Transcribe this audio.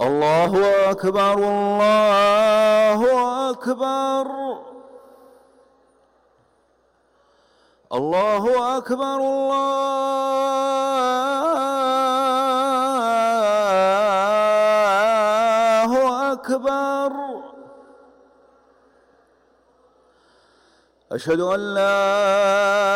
الله أكبر الله أكبر الله أكبر الله أكبر أشهد أن لا